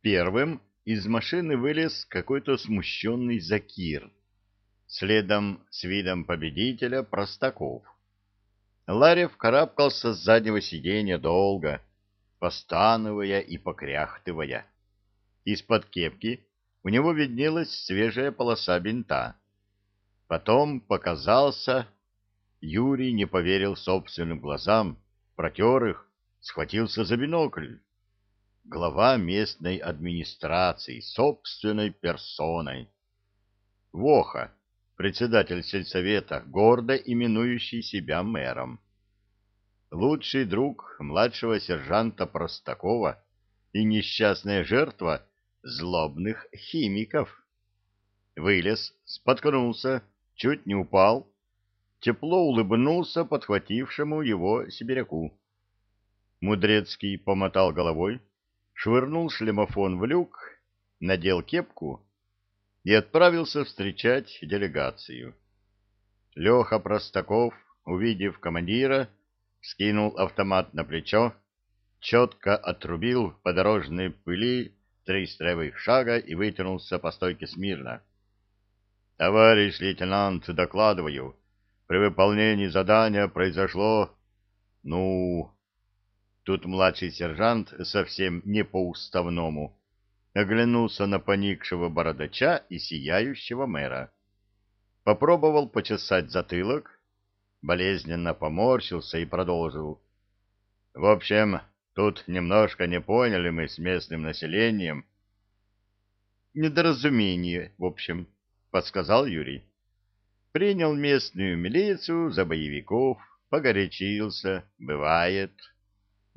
Первым из машины вылез какой-то смущенный Закир. Следом с видом победителя Простаков. Ларев карабкался с заднего сиденья долго, постановая и покряхтывая. Из-под кепки у него виднелась свежая полоса бинта. Потом показался... Юрий не поверил собственным глазам, протер их, схватился за бинокль. Глава местной администрации, собственной персоной. Воха, председатель сельсовета, гордо именующий себя мэром. Лучший друг младшего сержанта Простакова и несчастная жертва злобных химиков. Вылез, споткнулся, чуть не упал, тепло улыбнулся подхватившему его сибиряку. Мудрецкий помотал головой, швырнул шлемофон в люк, надел кепку и отправился встречать делегацию. Леха Простаков, увидев командира, скинул автомат на плечо, четко отрубил по дорожной пыли три строевых шага и вытянулся по стойке смирно. — Товарищ лейтенант, докладываю, при выполнении задания произошло... Ну... Тут младший сержант совсем не по-уставному оглянулся на поникшего бородача и сияющего мэра. Попробовал почесать затылок, болезненно поморщился и продолжил. В общем, тут немножко не поняли мы с местным населением. Недоразумение, в общем, подсказал Юрий. Принял местную милицию за боевиков, погорячился, бывает.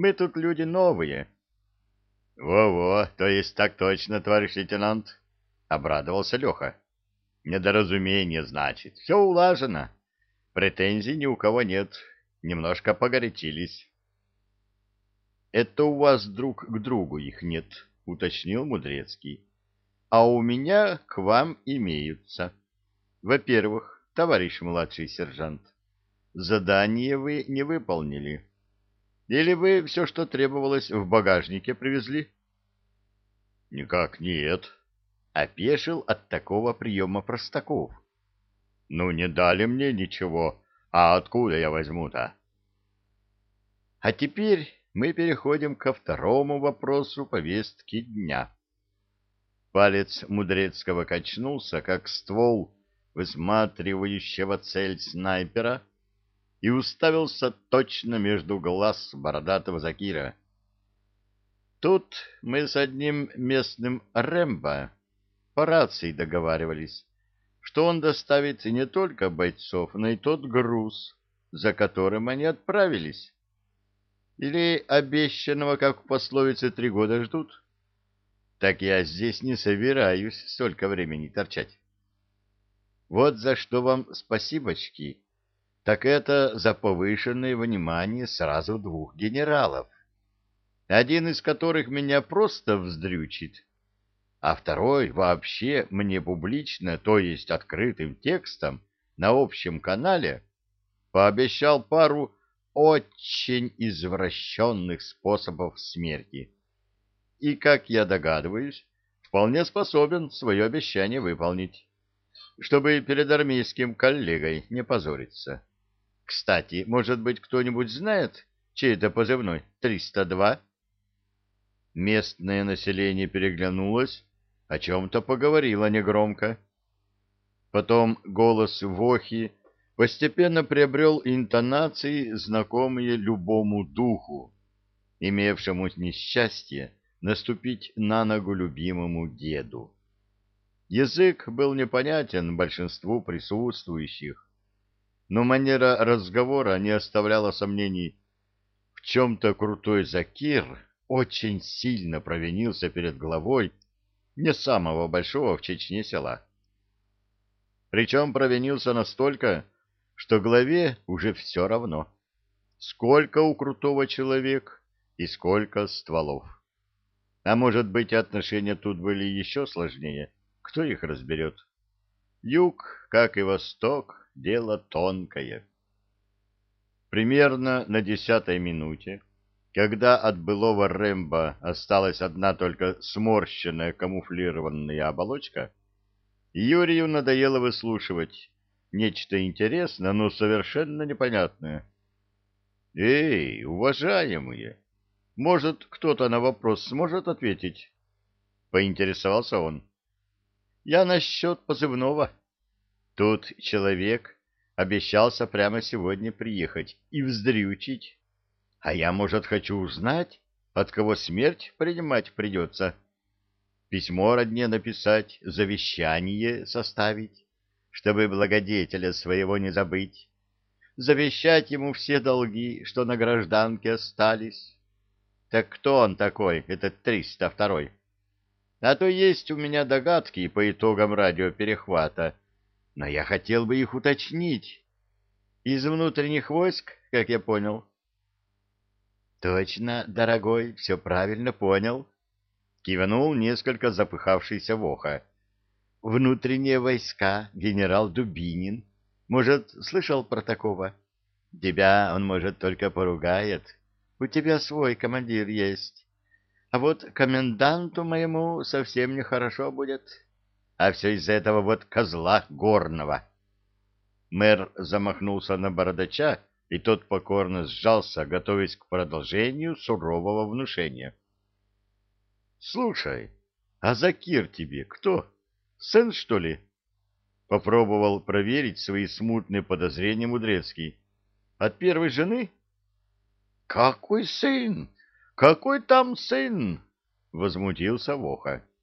Мы тут люди новые. Во-во, то есть так точно, товарищ лейтенант, обрадовался Леха. Недоразумение, значит. Все улажено. Претензий ни у кого нет. Немножко погорячились. Это у вас друг к другу их нет, уточнил Мудрецкий. А у меня к вам имеются. Во-первых, товарищ младший сержант, задание вы не выполнили. Или вы все, что требовалось, в багажнике привезли? — Никак нет. Опешил от такого приема простаков. — Ну, не дали мне ничего. А откуда я возьму-то? — А теперь мы переходим ко второму вопросу повестки дня. Палец Мудрецкого качнулся, как ствол высматривающего цель снайпера, и уставился точно между глаз бородатого Закира. Тут мы с одним местным Рэмбо по рации договаривались, что он доставит не только бойцов, но и тот груз, за которым они отправились. Или обещанного, как в пословице, три года ждут? Так я здесь не собираюсь столько времени торчать. Вот за что вам спасибочки так это за повышенное внимание сразу двух генералов, один из которых меня просто вздрючит, а второй вообще мне публично, то есть открытым текстом на общем канале, пообещал пару очень извращенных способов смерти. И, как я догадываюсь, вполне способен свое обещание выполнить, чтобы перед армейским коллегой не позориться. Кстати, может быть, кто-нибудь знает, чей это позывной? 302? Местное население переглянулось, о чем-то поговорило негромко. Потом голос Вохи постепенно приобрел интонации, знакомые любому духу, имевшему несчастье наступить на ногу любимому деду. Язык был непонятен большинству присутствующих, но манера разговора не оставляла сомнений. В чем-то крутой Закир очень сильно провинился перед главой не самого большого в Чечне села. Причем провинился настолько, что главе уже все равно, сколько у крутого человек и сколько стволов. А может быть, отношения тут были еще сложнее, кто их разберет? Юг, как и Восток, дело тонкое. Примерно на десятой минуте, Когда от былого Рэмбо осталась одна только сморщенная камуфлированная оболочка, Юрию надоело выслушивать нечто интересное, но совершенно непонятное. «Эй, уважаемые, может, кто-то на вопрос сможет ответить?» — поинтересовался он. «Я насчет позывного. Тут человек обещался прямо сегодня приехать и вздрючить. А я, может, хочу узнать, от кого смерть принимать придется. Письмо родне написать, завещание составить, чтобы благодетеля своего не забыть. Завещать ему все долги, что на гражданке остались. Так кто он такой, этот триста второй? А то есть у меня догадки по итогам радиоперехвата, но я хотел бы их уточнить. Из внутренних войск, как я понял. Точно, дорогой, все правильно понял. Кивнул несколько запыхавшийся Воха. Внутренние войска, генерал Дубинин. Может, слышал про такого? Тебя он, может, только поругает. У тебя свой командир есть. А вот коменданту моему совсем нехорошо будет. А все из-за этого вот козла горного. Мэр замахнулся на бородача, и тот покорно сжался, готовясь к продолжению сурового внушения. — Слушай, а Закир тебе кто? Сын, что ли? Попробовал проверить свои смутные подозрения Мудрецкий. — От первой жены? — Какой сын? Какой там сын? — возмутился Воха. —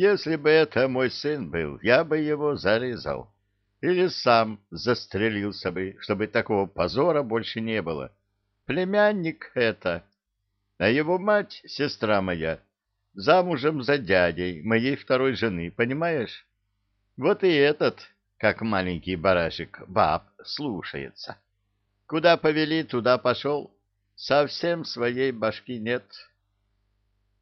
Если бы это мой сын был, я бы его зарезал. — или сам застрелился бы, чтобы такого позора больше не было. Племянник это. А его мать, сестра моя, замужем за дядей моей второй жены, понимаешь? Вот и этот, как маленький барашек, баб, слушается. Куда повели, туда пошел. Совсем своей башки нет.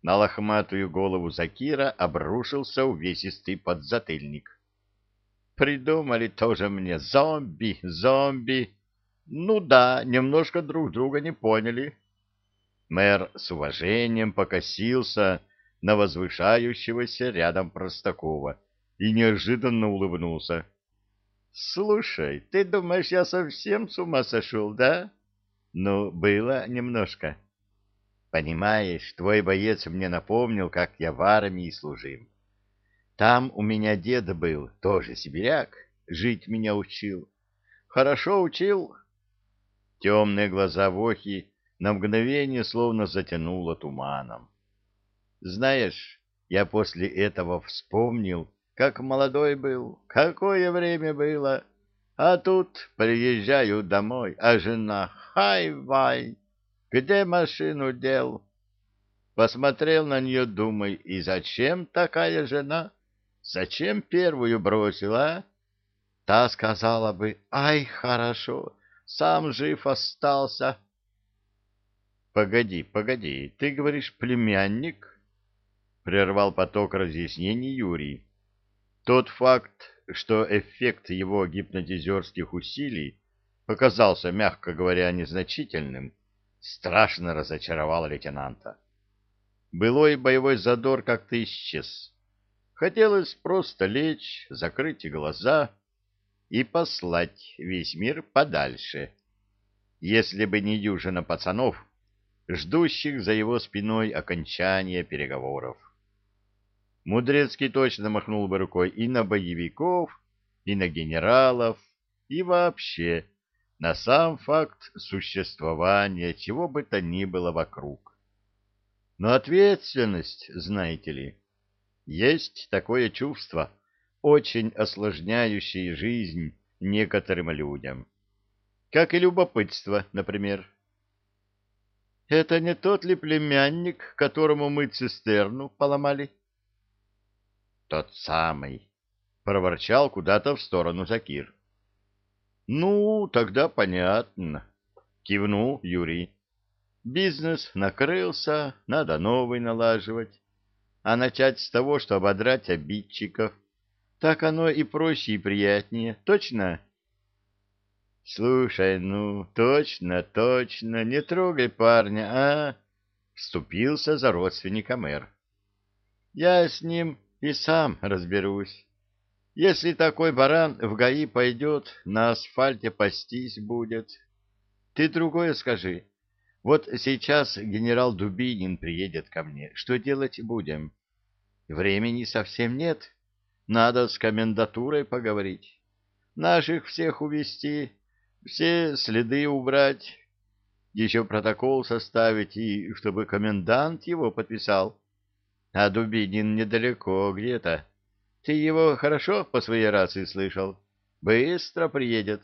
На лохматую голову Закира обрушился увесистый подзатыльник. Придумали тоже мне зомби, зомби. Ну да, немножко друг друга не поняли. Мэр с уважением покосился на возвышающегося рядом Простакова и неожиданно улыбнулся. — Слушай, ты думаешь, я совсем с ума сошел, да? Ну, было немножко. Понимаешь, твой боец мне напомнил, как я в армии служил. Там у меня дед был, тоже сибиряк, жить меня учил. Хорошо учил. Темные глаза Вохи на мгновение словно затянуло туманом. Знаешь, я после этого вспомнил, как молодой был, какое время было. А тут приезжаю домой, а жена хай-вай, где машину дел? Посмотрел на нее, думай, и зачем такая жена? Зачем первую бросила? Та сказала бы, ай, хорошо, сам жив остался. Погоди, погоди, ты говоришь племянник? Прервал поток разъяснений Юрий. Тот факт, что эффект его гипнотизерских усилий показался, мягко говоря, незначительным, страшно разочаровал лейтенанта. Былой боевой задор как-то исчез. Хотелось просто лечь, закрыть глаза и послать весь мир подальше. Если бы не дюжина пацанов, ждущих за его спиной окончания переговоров. Мудрецкий точно махнул бы рукой и на боевиков, и на генералов, и вообще на сам факт существования чего бы то ни было вокруг. Но ответственность, знаете ли, есть такое чувство, очень осложняющее жизнь некоторым людям. Как и любопытство, например. Это не тот ли племянник, которому мы цистерну поломали? Тот самый, проворчал куда-то в сторону Закир. Ну, тогда понятно, кивнул Юрий. Бизнес накрылся, надо новый налаживать а начать с того, что ободрать обидчиков. Так оно и проще, и приятнее. Точно? Слушай, ну, точно, точно, не трогай парня, а? Вступился за родственника мэр. Я с ним и сам разберусь. Если такой баран в ГАИ пойдет, на асфальте пастись будет. Ты другое скажи. Вот сейчас генерал Дубинин приедет ко мне. Что делать будем? Времени совсем нет. Надо с комендатурой поговорить. Наших всех увести, все следы убрать, еще протокол составить и чтобы комендант его подписал. А Дубинин недалеко где-то. Ты его хорошо по своей рации слышал? Быстро приедет.